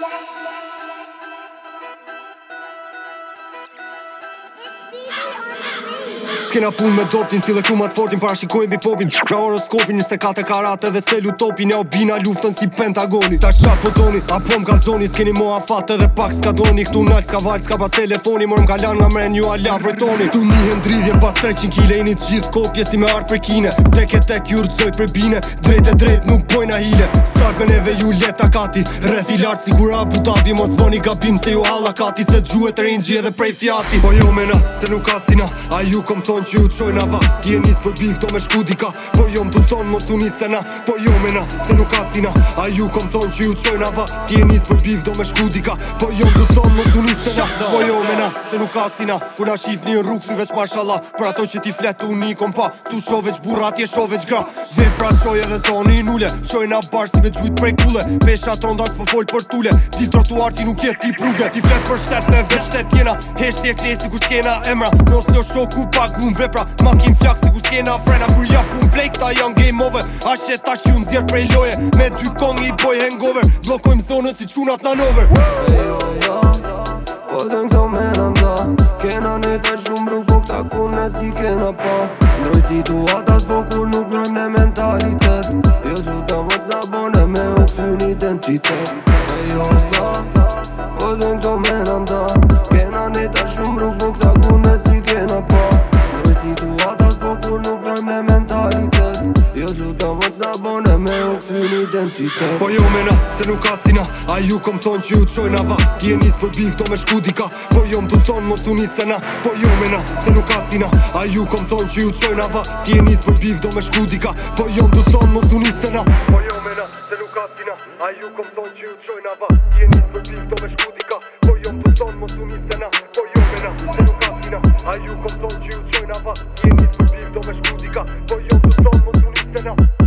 yeah, yeah. S'kena pun me doptin, si dhe ku matë fortin Para shikoj bi popin, qra horoskopin 24 karate dhe selu topin E o bina luftën si pentagoni Ta qa po doni, a po m'ka zoni S'keni mo afate dhe pak s'ka doni Këtu nalë s'ka valë, s'ka pa telefoni Morëm ka lanë nga mren, ju ala vërtoni Tu një hem pas 300 kile Init gjithë kopje si me arë për kine Tek e tek ju rëzoj për bine Drejt e drejt nuk pojna hile Start me neve ju leta kati Rethi lartë si kur abu Mos boni gabim se ju halla kati Se gjuhet rinjë edhe prej fjati Po jo mena, se nuk asina A ju kom thonë që ju të qojna va Je njës për bif do me shku dika Po jo më të thonë mos unis të na Po jo me na se nuk asina A ju kom thonë që ju të qojna va Je njës për bif do me shku dika Po jo më të thonë mos unis të na Po jo me na se nuk asina Kuna shif një rrug si veç mashalla Për ato që ti fletë uni kom pa Tu shoveç burat je shoveç gra Dhe pra të qoj edhe zoni i nule Qojna bar si me gjujt prej kule Pesha të rondas për fol për tule Dil trotuar ti nuk je ti pruge Ti flet për shtet në veç shtet jena Heshtje knesi ku skena emra Nos në shoku pagu pun vepra Ma kim flak si ku s'kena frena Kur ja pun blejk ta game over Ashe ta shi unë zjerë prej loje Me dy kong i boj hangover Blokojmë zonën si qunat na nover Ejo ja, po këto me në nda Kena në të shumë bru po këta ku me si kena pa Ndroj situatat po kur nuk ndrojmë në mentalitet Jo të të mos të me u kësyn identitet Jo të luta më sa me u këthyn identitet Po jo me se nuk asina A ju kom thonë që ju të qojnë ava Je njësë për bivë do me shku dika Po jo më thonë mos u njësë të na Po jo me se nuk asina A ju kom thonë që ju të ava je njësë për bivë do me shku dika Po jo më të thonë mos u njësë të na Po jo me se nuk asina A ju kom thonë që ju të ava je njësë për bivë do me shku dika Po jo më të thonë mos u njësë të na Po jo me na, se nuk asina A ju kom thonë që ju të qojnë ava Ti je njësë për bivë do me shku dika Po jo no, no.